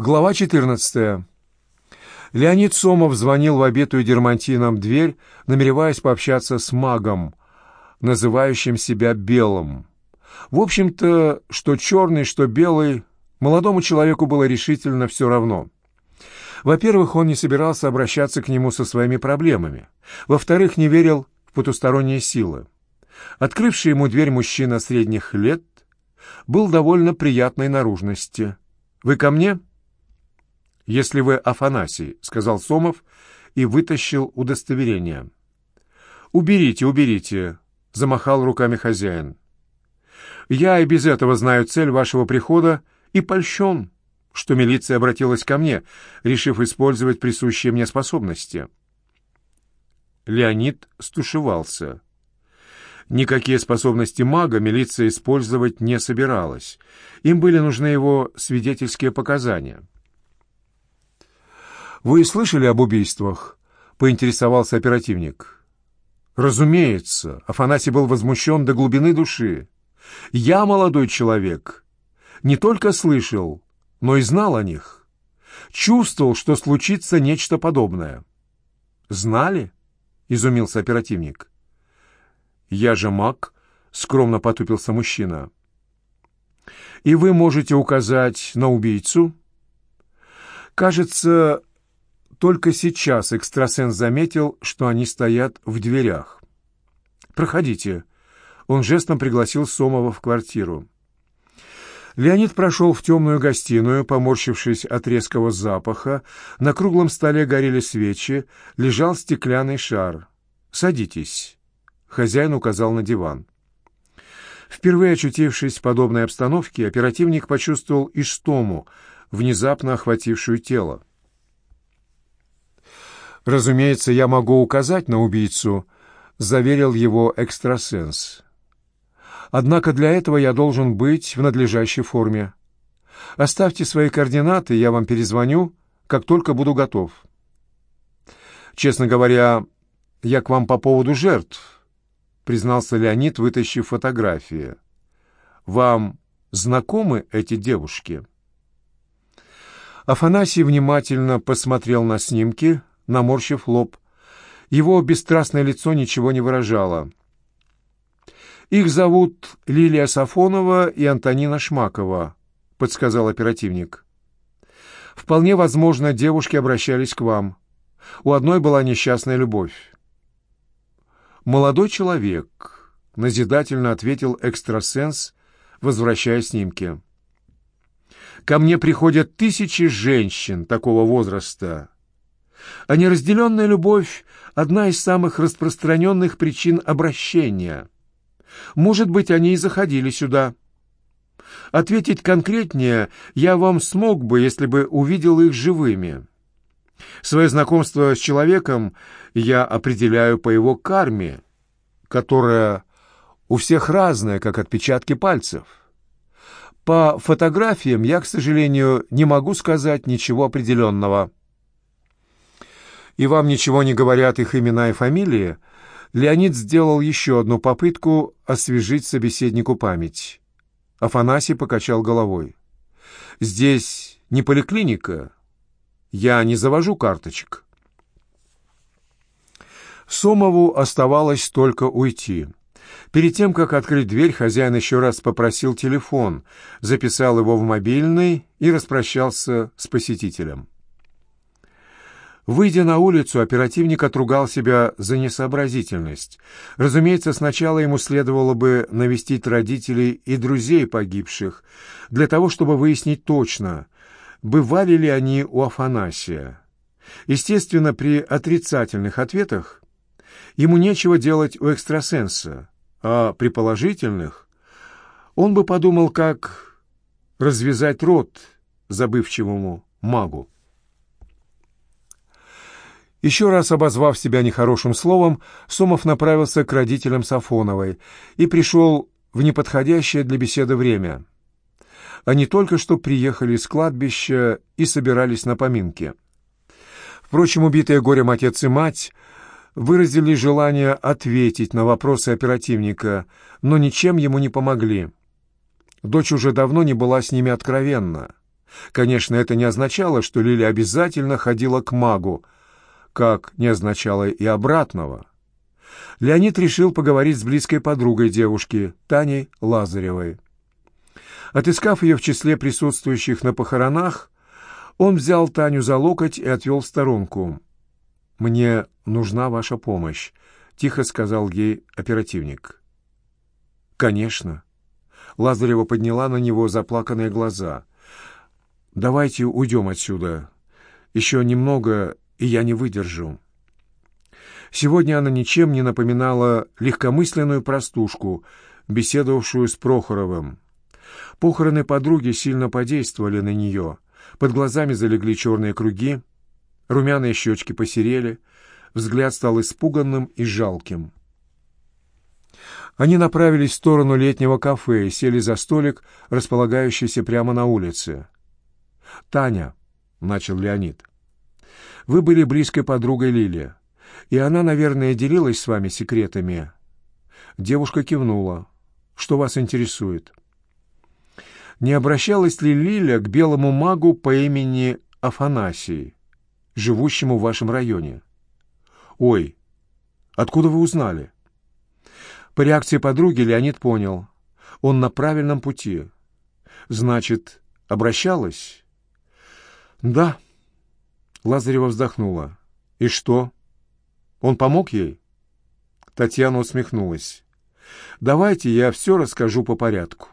Глава 14. Леонид Сомов звонил в обетую дермантином дверь, намереваясь пообщаться с магом, называющим себя Белым. В общем-то, что черный, что белый, молодому человеку было решительно все равно. Во-первых, он не собирался обращаться к нему со своими проблемами. Во-вторых, не верил в потусторонние силы. Открывший ему дверь мужчина средних лет был довольно приятной наружности. «Вы ко мне?» «Если вы Афанасий», — сказал Сомов и вытащил удостоверение. «Уберите, уберите», — замахал руками хозяин. «Я и без этого знаю цель вашего прихода и польщен, что милиция обратилась ко мне, решив использовать присущие мне способности». Леонид стушевался. Никакие способности мага милиция использовать не собиралась. Им были нужны его свидетельские показания. «Вы слышали об убийствах?» — поинтересовался оперативник. «Разумеется». Афанасий был возмущен до глубины души. «Я, молодой человек, не только слышал, но и знал о них. Чувствовал, что случится нечто подобное». «Знали?» — изумился оперативник. «Я же маг», — скромно потупился мужчина. «И вы можете указать на убийцу?» Кажется, только сейчас экстрасенс заметил, что они стоят в дверях. «Проходите». Он жестом пригласил Сомова в квартиру. Леонид прошел в темную гостиную, поморщившись от резкого запаха. На круглом столе горели свечи, лежал стеклянный шар. «Садитесь». Хозяин указал на диван. Впервые очутившись в подобной обстановке, оперативник почувствовал истому, внезапно охватившую тело. «Разумеется, я могу указать на убийцу», — заверил его экстрасенс. «Однако для этого я должен быть в надлежащей форме. Оставьте свои координаты, я вам перезвоню, как только буду готов». «Честно говоря, я к вам по поводу жертв», — признался Леонид, вытащив фотографии. «Вам знакомы эти девушки?» Афанасий внимательно посмотрел на снимки, наморщив лоб. Его бесстрастное лицо ничего не выражало. «Их зовут Лилия Сафонова и Антонина Шмакова», — подсказал оперативник. «Вполне возможно, девушки обращались к вам. У одной была несчастная любовь». «Молодой человек», — назидательно ответил экстрасенс, возвращая снимки. «Ко мне приходят тысячи женщин такого возраста» А неразделенная любовь — одна из самых распространенных причин обращения. Может быть, они и заходили сюда. Ответить конкретнее я вам смог бы, если бы увидел их живыми. Свое знакомство с человеком я определяю по его карме, которая у всех разная, как отпечатки пальцев. По фотографиям я, к сожалению, не могу сказать ничего определенного и вам ничего не говорят их имена и фамилии, Леонид сделал еще одну попытку освежить собеседнику память. Афанасий покачал головой. «Здесь не поликлиника. Я не завожу карточек». Сомову оставалось только уйти. Перед тем, как открыть дверь, хозяин еще раз попросил телефон, записал его в мобильный и распрощался с посетителем. Выйдя на улицу, оперативник отругал себя за несообразительность. Разумеется, сначала ему следовало бы навестить родителей и друзей погибших, для того, чтобы выяснить точно, бывали ли они у Афанасия. Естественно, при отрицательных ответах ему нечего делать у экстрасенса, а при положительных он бы подумал, как развязать рот забывчивому магу. Еще раз обозвав себя нехорошим словом, Сомов направился к родителям Сафоновой и пришел в неподходящее для беседы время. Они только что приехали с кладбища и собирались на поминки. Впрочем, убитые горем отец и мать выразили желание ответить на вопросы оперативника, но ничем ему не помогли. Дочь уже давно не была с ними откровенна. Конечно, это не означало, что Лили обязательно ходила к магу, как не означало и обратного. Леонид решил поговорить с близкой подругой девушки, Таней Лазаревой. Отыскав ее в числе присутствующих на похоронах, он взял Таню за локоть и отвел в сторонку. «Мне нужна ваша помощь», — тихо сказал ей оперативник. «Конечно». Лазарева подняла на него заплаканные глаза. «Давайте уйдем отсюда. Еще немного, и я не выдержу». Сегодня она ничем не напоминала легкомысленную простушку, беседовавшую с Прохоровым. Похороны подруги сильно подействовали на нее. Под глазами залегли черные круги, румяные щечки посерели, взгляд стал испуганным и жалким. Они направились в сторону летнего кафе и сели за столик, располагающийся прямо на улице. «Таня», — начал Леонид, — «вы были близкой подругой Лилия, и она, наверное, делилась с вами секретами». Девушка кивнула. «Что вас интересует?» не обращалась ли Лиля к белому магу по имени Афанасий, живущему в вашем районе? «Ой, откуда вы узнали?» По реакции подруги Леонид понял. Он на правильном пути. «Значит, обращалась?» «Да». Лазарева вздохнула. «И что? Он помог ей?» Татьяна усмехнулась. «Давайте я все расскажу по порядку.